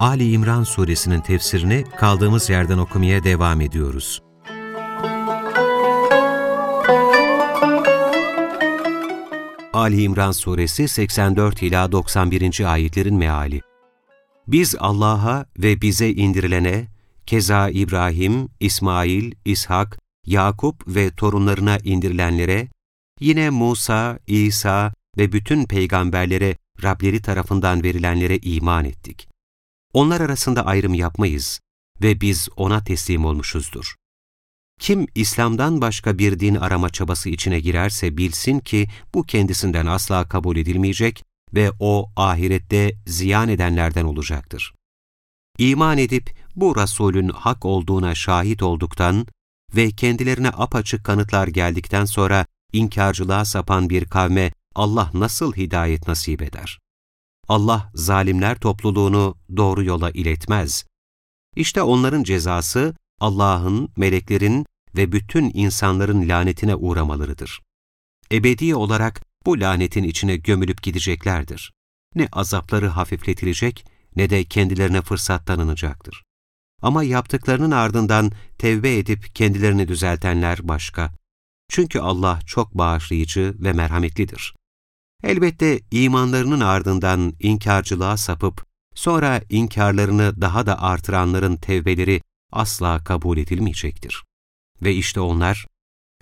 Ali İmran suresinin tefsirini kaldığımız yerden okumaya devam ediyoruz. Ali İmran suresi 84 ila 91. ayetlerin meali. Biz Allah'a ve bize indirilene, keza İbrahim, İsmail, İshak, Yakup ve torunlarına indirilenlere, yine Musa, İsa ve bütün peygamberlere Rableri tarafından verilenlere iman ettik. Onlar arasında ayrım yapmayız ve biz O'na teslim olmuşuzdur. Kim İslam'dan başka bir din arama çabası içine girerse bilsin ki bu kendisinden asla kabul edilmeyecek ve o ahirette ziyan edenlerden olacaktır. İman edip bu Resulün hak olduğuna şahit olduktan ve kendilerine apaçık kanıtlar geldikten sonra inkarcılığa sapan bir kavme Allah nasıl hidayet nasip eder? Allah zalimler topluluğunu doğru yola iletmez. İşte onların cezası Allah'ın, meleklerin ve bütün insanların lanetine uğramalarıdır. Ebedi olarak bu lanetin içine gömülüp gideceklerdir. Ne azapları hafifletilecek ne de kendilerine fırsat tanınacaktır. Ama yaptıklarının ardından tevbe edip kendilerini düzeltenler başka. Çünkü Allah çok bağışlayıcı ve merhametlidir. Elbette imanlarının ardından inkarcılığa sapıp, sonra inkarlarını daha da artıranların tevbeleri asla kabul edilmeyecektir. Ve işte onlar,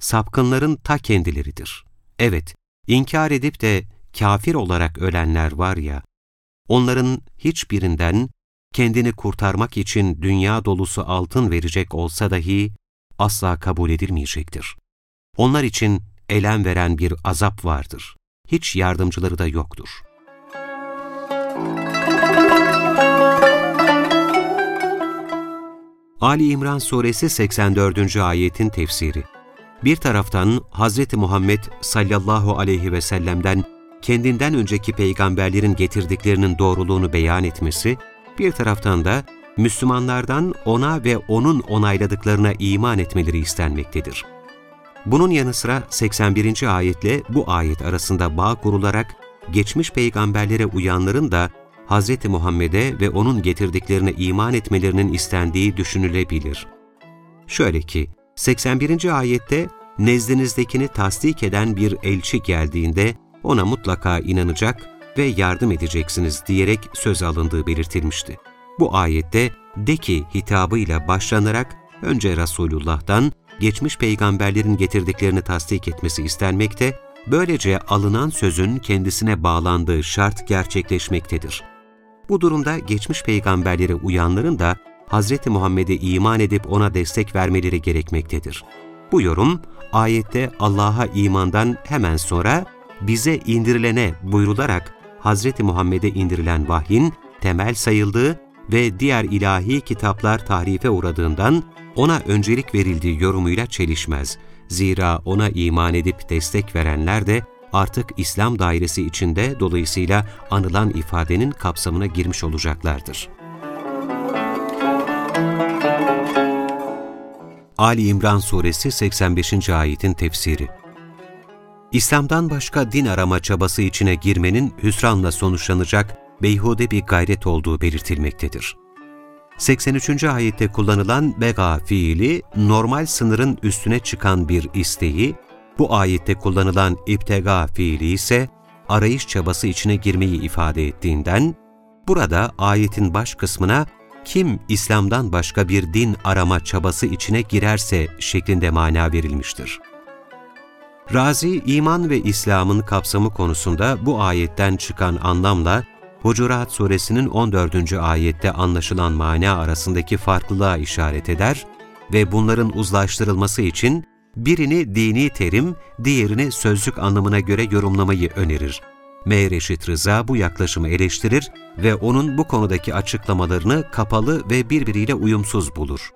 sapkınların ta kendileridir. Evet, inkar edip de kafir olarak ölenler var ya, onların hiçbirinden kendini kurtarmak için dünya dolusu altın verecek olsa dahi asla kabul edilmeyecektir. Onlar için elem veren bir azap vardır. Hiç yardımcıları da yoktur. Ali İmran Suresi 84. ayetin tefsiri Bir taraftan Hz. Muhammed sallallahu aleyhi ve sellem'den kendinden önceki peygamberlerin getirdiklerinin doğruluğunu beyan etmesi, bir taraftan da Müslümanlardan ona ve onun onayladıklarına iman etmeleri istenmektedir. Bunun yanı sıra 81. ayetle bu ayet arasında bağ kurularak geçmiş peygamberlere uyanların da Hz. Muhammed'e ve onun getirdiklerine iman etmelerinin istendiği düşünülebilir. Şöyle ki, 81. ayette nezdinizdekini tasdik eden bir elçi geldiğinde ona mutlaka inanacak ve yardım edeceksiniz diyerek söz alındığı belirtilmişti. Bu ayette de ki hitabıyla başlanarak önce Resulullah'tan geçmiş peygamberlerin getirdiklerini tasdik etmesi istenmekte, böylece alınan sözün kendisine bağlandığı şart gerçekleşmektedir. Bu durumda geçmiş peygamberlere uyanların da Hz. Muhammed'e iman edip ona destek vermeleri gerekmektedir. Bu yorum, ayette Allah'a imandan hemen sonra bize indirilene buyrularak Hz. Muhammed'e indirilen vahyin temel sayıldığı ve diğer ilahi kitaplar tahrife uğradığından ona öncelik verildiği yorumuyla çelişmez. Zira ona iman edip destek verenler de artık İslam dairesi içinde dolayısıyla anılan ifadenin kapsamına girmiş olacaklardır. Ali İmran Suresi 85. ayetin tefsiri İslam'dan başka din arama çabası içine girmenin hüsranla sonuçlanacak beyhude bir gayret olduğu belirtilmektedir. 83. ayette kullanılan bega fiili, normal sınırın üstüne çıkan bir isteği, bu ayette kullanılan iptega fiili ise arayış çabası içine girmeyi ifade ettiğinden, burada ayetin baş kısmına kim İslam'dan başka bir din arama çabası içine girerse şeklinde mana verilmiştir. Razi, iman ve İslam'ın kapsamı konusunda bu ayetten çıkan anlamla Hucurat suresinin 14. ayette anlaşılan mana arasındaki farklılığa işaret eder ve bunların uzlaştırılması için birini dini terim, diğerini sözlük anlamına göre yorumlamayı önerir. Meğer eşit Rıza bu yaklaşımı eleştirir ve onun bu konudaki açıklamalarını kapalı ve birbiriyle uyumsuz bulur.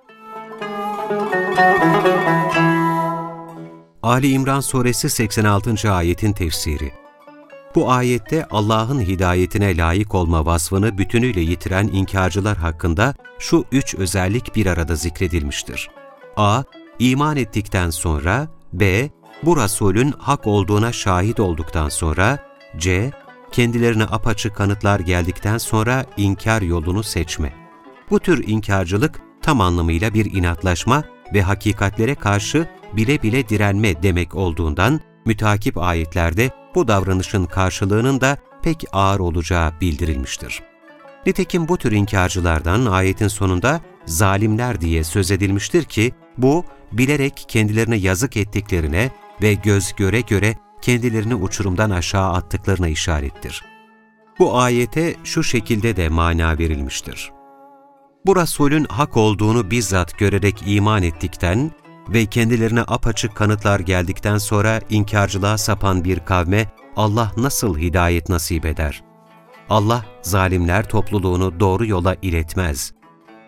Ali İmran Suresi 86. ayetin tefsiri Bu ayette Allah'ın hidayetine layık olma vasfını bütünüyle yitiren inkarcılar hakkında şu üç özellik bir arada zikredilmiştir. a. İman ettikten sonra b. Bu Resulün hak olduğuna şahit olduktan sonra c. Kendilerine apaçık kanıtlar geldikten sonra inkar yolunu seçme. Bu tür inkarcılık tam anlamıyla bir inatlaşma ve hakikatlere karşı bile bile direnme demek olduğundan mütakip ayetlerde bu davranışın karşılığının da pek ağır olacağı bildirilmiştir. Nitekim bu tür inkarcılardan ayetin sonunda zalimler diye söz edilmiştir ki bu bilerek kendilerine yazık ettiklerine ve göz göre göre kendilerini uçurumdan aşağı attıklarına işarettir. Bu ayete şu şekilde de mana verilmiştir. Bu Resulün hak olduğunu bizzat görerek iman ettikten ve kendilerine apaçık kanıtlar geldikten sonra inkarcılığa sapan bir kavme Allah nasıl hidayet nasip eder? Allah zalimler topluluğunu doğru yola iletmez.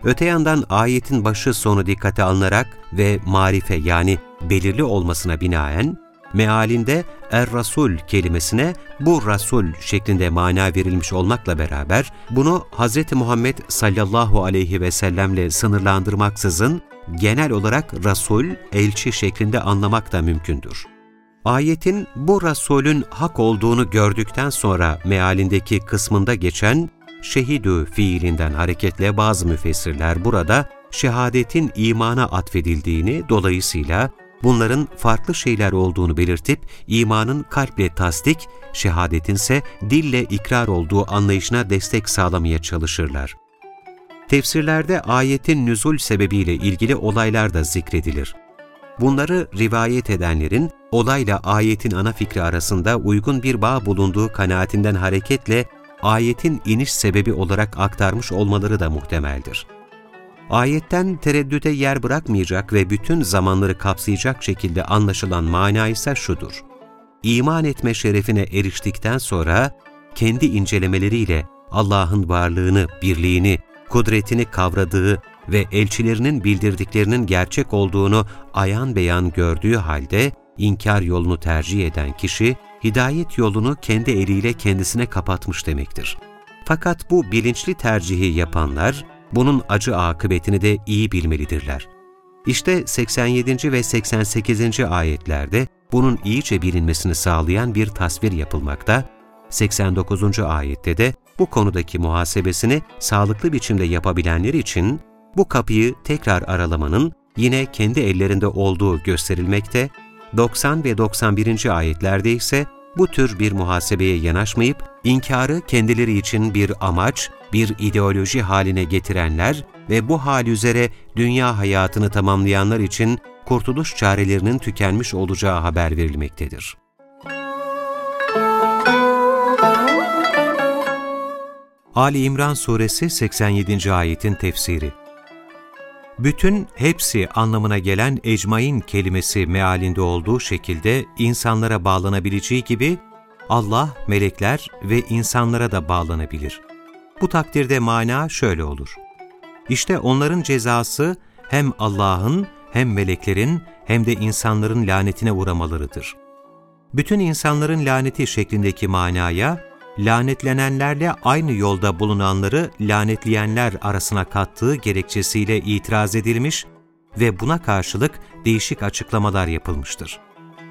Öte yandan ayetin başı sonu dikkate alınarak ve marife yani belirli olmasına binaen, mealinde Er-Rasul kelimesine bu Rasul şeklinde mana verilmiş olmakla beraber bunu Hz. Muhammed sallallahu aleyhi ve sellemle sınırlandırmaksızın genel olarak Rasul, elçi şeklinde anlamak da mümkündür. Ayetin bu Rasulün hak olduğunu gördükten sonra mealindeki kısmında geçen şehidü fiilinden hareketle bazı müfessirler burada şehadetin imana atfedildiğini, dolayısıyla bunların farklı şeyler olduğunu belirtip imanın kalple tasdik, şehadetin ise dille ikrar olduğu anlayışına destek sağlamaya çalışırlar. Tefsirlerde ayetin nüzul sebebiyle ilgili olaylar da zikredilir. Bunları rivayet edenlerin olayla ayetin ana fikri arasında uygun bir bağ bulunduğu kanaatinden hareketle ayetin iniş sebebi olarak aktarmış olmaları da muhtemeldir. Ayetten tereddüte yer bırakmayacak ve bütün zamanları kapsayacak şekilde anlaşılan mana ise şudur. İman etme şerefine eriştikten sonra kendi incelemeleriyle Allah'ın varlığını, birliğini, kudretini kavradığı ve elçilerinin bildirdiklerinin gerçek olduğunu ayan beyan gördüğü halde inkar yolunu tercih eden kişi, hidayet yolunu kendi eliyle kendisine kapatmış demektir. Fakat bu bilinçli tercihi yapanlar, bunun acı akıbetini de iyi bilmelidirler. İşte 87. ve 88. ayetlerde bunun iyice bilinmesini sağlayan bir tasvir yapılmakta, 89. ayette de bu konudaki muhasebesini sağlıklı biçimde yapabilenler için bu kapıyı tekrar aralamanın yine kendi ellerinde olduğu gösterilmekte, 90 ve 91. ayetlerde ise bu tür bir muhasebeye yanaşmayıp, inkarı kendileri için bir amaç, bir ideoloji haline getirenler ve bu hal üzere dünya hayatını tamamlayanlar için kurtuluş çarelerinin tükenmiş olacağı haber verilmektedir. Ali İmran Suresi 87. ayetin tefsiri bütün hepsi anlamına gelen ecmain kelimesi mealinde olduğu şekilde insanlara bağlanabileceği gibi Allah, melekler ve insanlara da bağlanabilir. Bu takdirde mana şöyle olur. İşte onların cezası hem Allah'ın hem meleklerin hem de insanların lanetine uğramalarıdır. Bütün insanların laneti şeklindeki manaya lanetlenenlerle aynı yolda bulunanları lanetleyenler arasına kattığı gerekçesiyle itiraz edilmiş ve buna karşılık değişik açıklamalar yapılmıştır.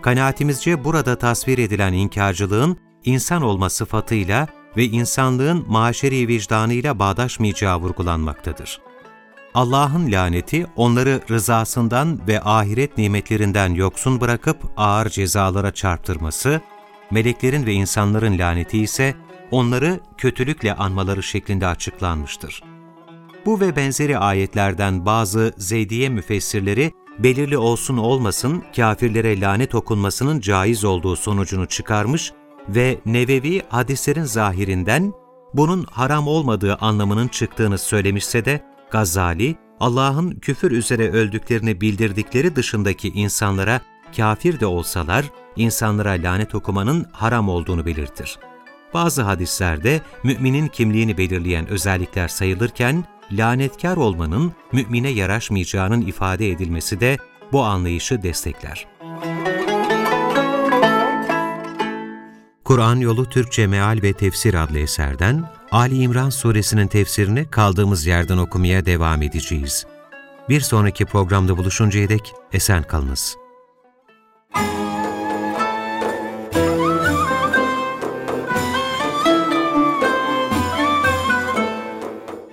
Kanaatimizce burada tasvir edilen inkarcılığın insan olma sıfatıyla ve insanlığın maşeri vicdanıyla bağdaşmayacağı vurgulanmaktadır. Allah'ın laneti onları rızasından ve ahiret nimetlerinden yoksun bırakıp ağır cezalara çarptırması, meleklerin ve insanların laneti ise onları kötülükle anmaları şeklinde açıklanmıştır. Bu ve benzeri ayetlerden bazı Zeydiye müfessirleri belirli olsun olmasın kafirlere lanet okunmasının caiz olduğu sonucunu çıkarmış ve Nevevi hadislerin zahirinden bunun haram olmadığı anlamının çıktığını söylemişse de Gazali, Allah'ın küfür üzere öldüklerini bildirdikleri dışındaki insanlara kafir de olsalar insanlara lanet okumanın haram olduğunu belirtir. Bazı hadislerde müminin kimliğini belirleyen özellikler sayılırken, lanetkar olmanın mümine yaraşmayacağının ifade edilmesi de bu anlayışı destekler. Kur'an Yolu Türkçe Meal ve Tefsir adlı eserden Ali İmran suresinin tefsirini kaldığımız yerden okumaya devam edeceğiz. Bir sonraki programda buluşuncaya dek esen kalınız.